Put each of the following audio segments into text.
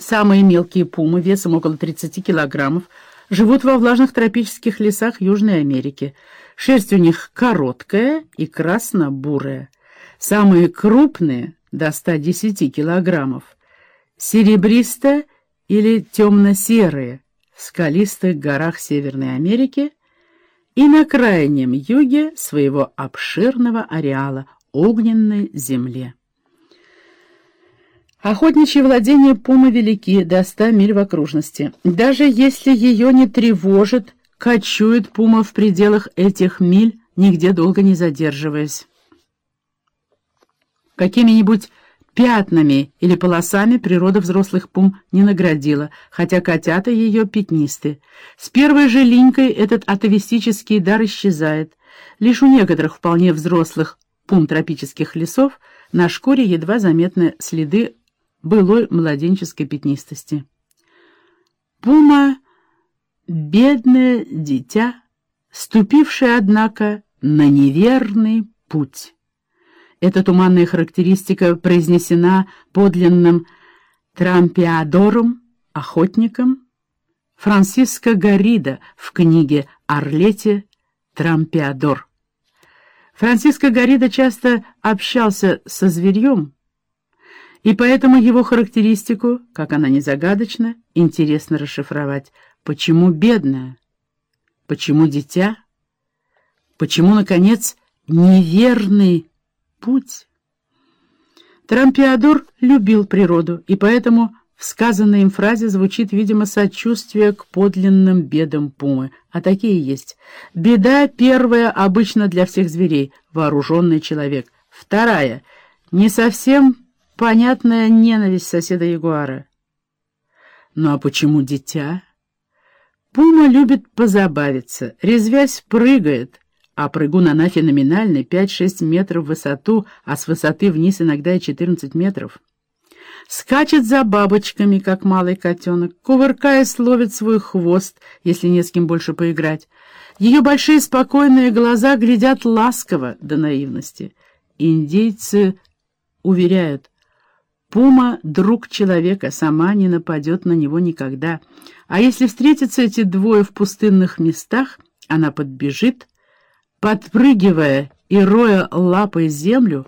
Самые мелкие пумы весом около 30 килограммов живут во влажных тропических лесах Южной Америки. Шерсть у них короткая и красно-бурая. Самые крупные — до 110 килограммов. Серебристо- или темно-серые в скалистых горах Северной Америки и на крайнем юге своего обширного ареала огненной земле. Охотничьи владения пумы велики до 100 миль в окружности. Даже если ее не тревожит, кочует пума в пределах этих миль, нигде долго не задерживаясь. Какими-нибудь пятнами или полосами природа взрослых пум не наградила, хотя котята ее пятнисты. С первой же линькой этот атовистический дар исчезает. Лишь у некоторых вполне взрослых пум тропических лесов на шкуре едва заметны следы былой младенческой пятнистости. Пума — бедное дитя, ступившее, однако, на неверный путь. Эта туманная характеристика произнесена подлинным трампиадором, охотником, Франциско Гаррида в книге «Орлете Трампиадор». Франциско Гаррида часто общался со зверьем, и поэтому его характеристику, как она не загадочна, интересно расшифровать. Почему бедная? Почему дитя? Почему, наконец, неверный путь? Трампиадор любил природу, и поэтому в сказанной им фразе звучит, видимо, сочувствие к подлинным бедам пумы. А такие есть. Беда первая обычно для всех зверей — вооруженный человек. Вторая — не совсем понятная ненависть соседа Ягуара. Ну а почему дитя? Пума любит позабавиться, резвясь прыгает, а прыгун она феноменальный, 5-6 метров в высоту, а с высоты вниз иногда и 14 метров. Скачет за бабочками, как малый котенок, кувыркаясь, ловит свой хвост, если не с кем больше поиграть. Ее большие спокойные глаза глядят ласково до наивности. Индейцы уверяют, Пума — друг человека, сама не нападет на него никогда. А если встретятся эти двое в пустынных местах, она подбежит, подпрыгивая и роя лапой землю,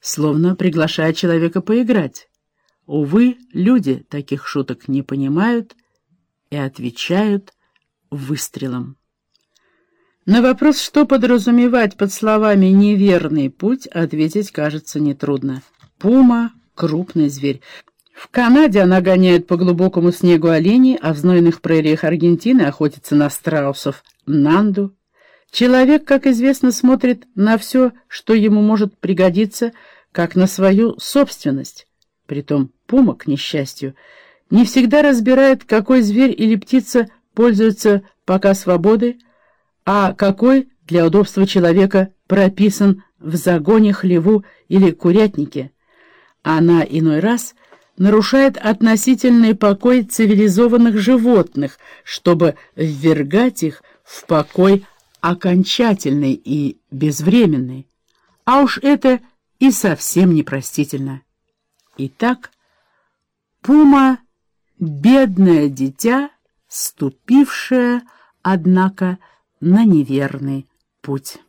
словно приглашая человека поиграть. Увы, люди таких шуток не понимают и отвечают выстрелом. На вопрос, что подразумевать под словами «неверный путь», ответить кажется нетрудно. Пума крупный зверь. В Канаде она гоняет по глубокому снегу оленей, а в знойных прериях Аргентины охотится на страусов Нанду. Человек, как известно, смотрит на все, что ему может пригодиться, как на свою собственность. Притом пума, к несчастью, не всегда разбирает, какой зверь или птица пользуется пока свободой, а какой для удобства человека прописан в загоне, хлеву или курятнике. Она иной раз нарушает относительный покой цивилизованных животных, чтобы ввергать их в покой окончательный и безвременный. А уж это и совсем непростительно. Итак, Пума — бедное дитя, ступившее, однако, на неверный путь.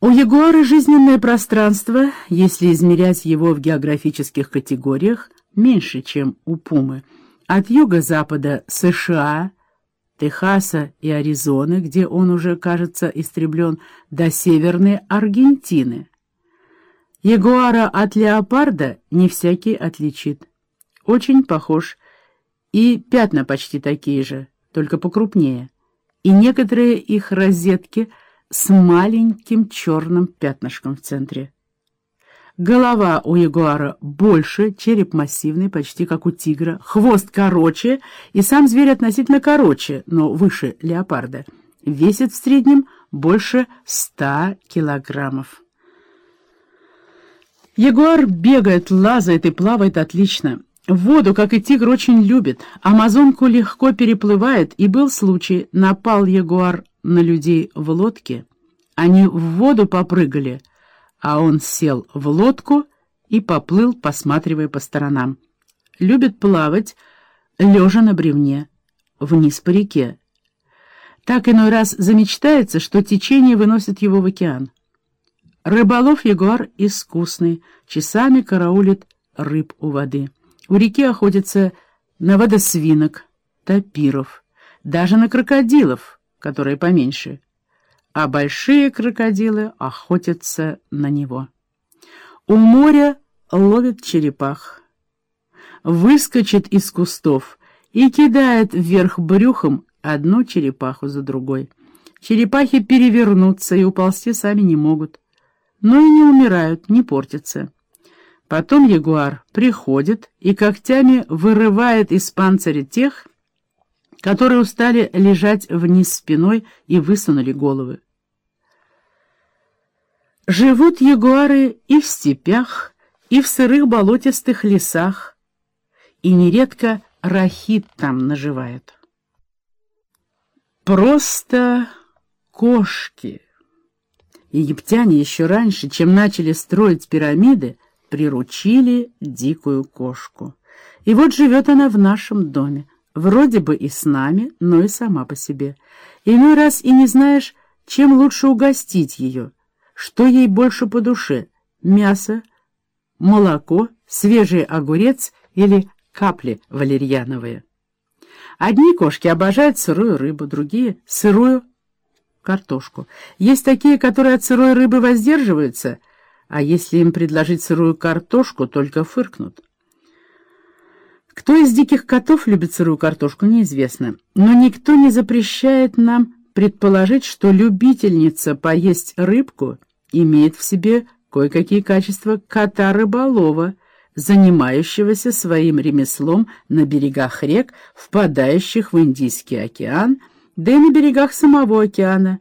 У ягуара жизненное пространство, если измерять его в географических категориях, меньше, чем у пумы. От юго-запада США, Техаса и Аризоны, где он уже, кажется, истреблен, до северной Аргентины. Ягуара от леопарда не всякий отличит. Очень похож, и пятна почти такие же, только покрупнее. И некоторые их розетки – с маленьким черным пятнышком в центре. Голова у ягуара больше, череп массивный, почти как у тигра, хвост короче, и сам зверь относительно короче, но выше леопарда. Весит в среднем больше ста килограммов. Ягуар бегает, лазает и плавает отлично. Воду, как и тигр, очень любит. Амазонку легко переплывает, и был случай, напал ягуар на людей в лодке, они в воду попрыгали, а он сел в лодку и поплыл, посматривая по сторонам. Любит плавать, лежа на бревне, вниз по реке. Так иной раз замечтается, что течение выносит его в океан. Рыболов Егор искусный, часами караулит рыб у воды. У реки охотится на водосвинок, тапиров, даже на крокодилов, которые поменьше, а большие крокодилы охотятся на него. У моря ловит черепах, выскочит из кустов и кидает вверх брюхом одну черепаху за другой. Черепахи перевернутся и уползти сами не могут, но и не умирают, не портятся. Потом ягуар приходит и когтями вырывает из панциря тех, которые устали лежать вниз спиной и высунули головы. Живут ягуары и в степях, и в сырых болотистых лесах, и нередко рахит там наживают. Просто кошки. Египтяне еще раньше, чем начали строить пирамиды, приручили дикую кошку. И вот живет она в нашем доме, вроде бы и с нами, но и сама по себе. Иной раз и не знаешь, чем лучше угостить ее, что ей больше по душе — мясо, молоко, свежий огурец или капли валерьяновые. Одни кошки обожают сырую рыбу, другие — сырую картошку. Есть такие, которые от сырой рыбы воздерживаются, а если им предложить сырую картошку, только фыркнут. Кто из диких котов любит сырую картошку, неизвестно, но никто не запрещает нам предположить, что любительница поесть рыбку имеет в себе кое-какие качества кота-рыболова, занимающегося своим ремеслом на берегах рек, впадающих в Индийский океан, да и на берегах самого океана,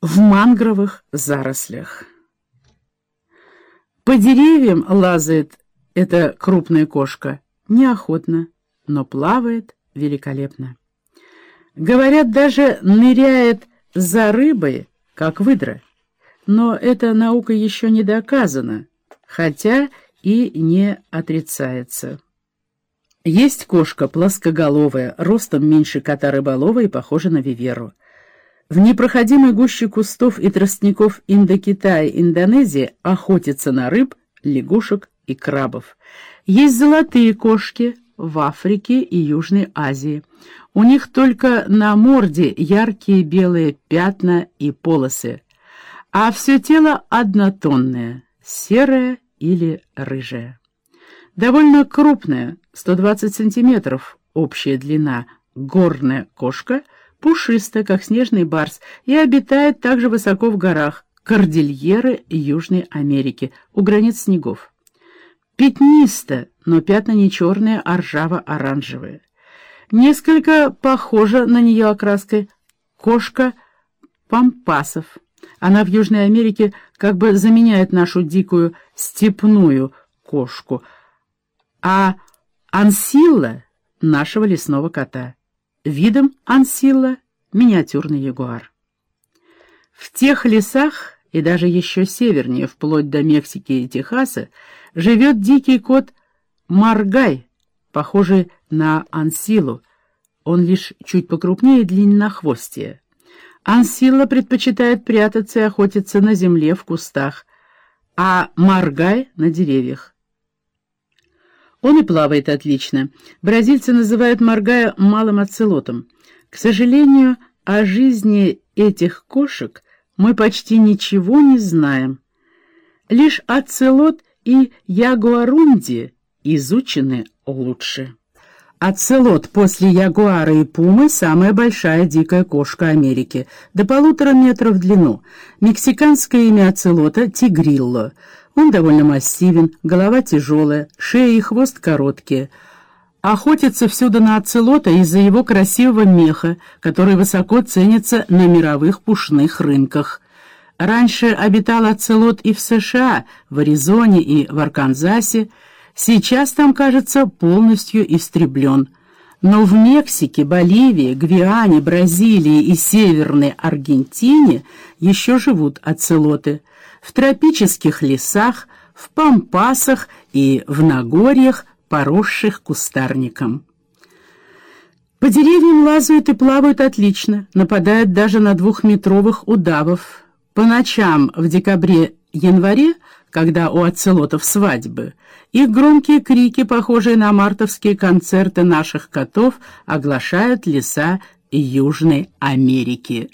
в мангровых зарослях. По деревьям лазает эта крупная кошка, неохотно, но плавает великолепно. Говорят, даже ныряет за рыбой, как выдра. Но эта наука еще не доказана, хотя и не отрицается. Есть кошка плоскоголовая, ростом меньше кота рыболова и похожа на виверу. В непроходимой гуще кустов и тростников Индокитая Индонезии охотятся на рыб, лягушек и крабов. Есть золотые кошки в Африке и Южной Азии. У них только на морде яркие белые пятна и полосы, а все тело однотонное, серое или рыжее. Довольно крупная, 120 сантиметров, общая длина, горная кошка, пушистая, как снежный барс, и обитает также высоко в горах, кордильеры Южной Америки, у границ снегов. Пятнисто, но пятна не черные, а ржаво-оранжевые. Несколько похожа на нее окраской кошка пампасов. Она в Южной Америке как бы заменяет нашу дикую степную кошку, а ансилла — нашего лесного кота. Видом ансилла — миниатюрный ягуар. В тех лесах и даже еще севернее, вплоть до Мексики и Техаса, живет дикий кот Маргай, похожий на ансилу. Он лишь чуть покрупнее и длиннохвостие. Ансила предпочитает прятаться и охотиться на земле в кустах, а Маргай — на деревьях. Он и плавает отлично. Бразильцы называют Маргая малым оцелотом. К сожалению, о жизни этих кошек мы почти ничего не знаем. Лишь оцелот и ягуарунди изучены лучше. Оцелот после ягуара и пумы – самая большая дикая кошка Америки, до полутора метров в длину. Мексиканское имя оцелота – тигрилло. Он довольно массивен, голова тяжелая, шея и хвост короткие – охотится всюду на оцелота из-за его красивого меха, который высоко ценится на мировых пушных рынках. Раньше обитал оцелот и в США, в Аризоне и в Арканзасе, сейчас там, кажется, полностью истреблен. Но в Мексике, Боливии, Гвиане, Бразилии и Северной Аргентине еще живут оцелоты. В тропических лесах – в пампасах и в Нагорьях, поросших кустарником. По деревьям лазают и плавают отлично, нападают даже на двухметровых удавов. По ночам в декабре-январе, когда у оцелотов свадьбы, их громкие крики, похожие на мартовские концерты наших котов, оглашают леса Южной Америки.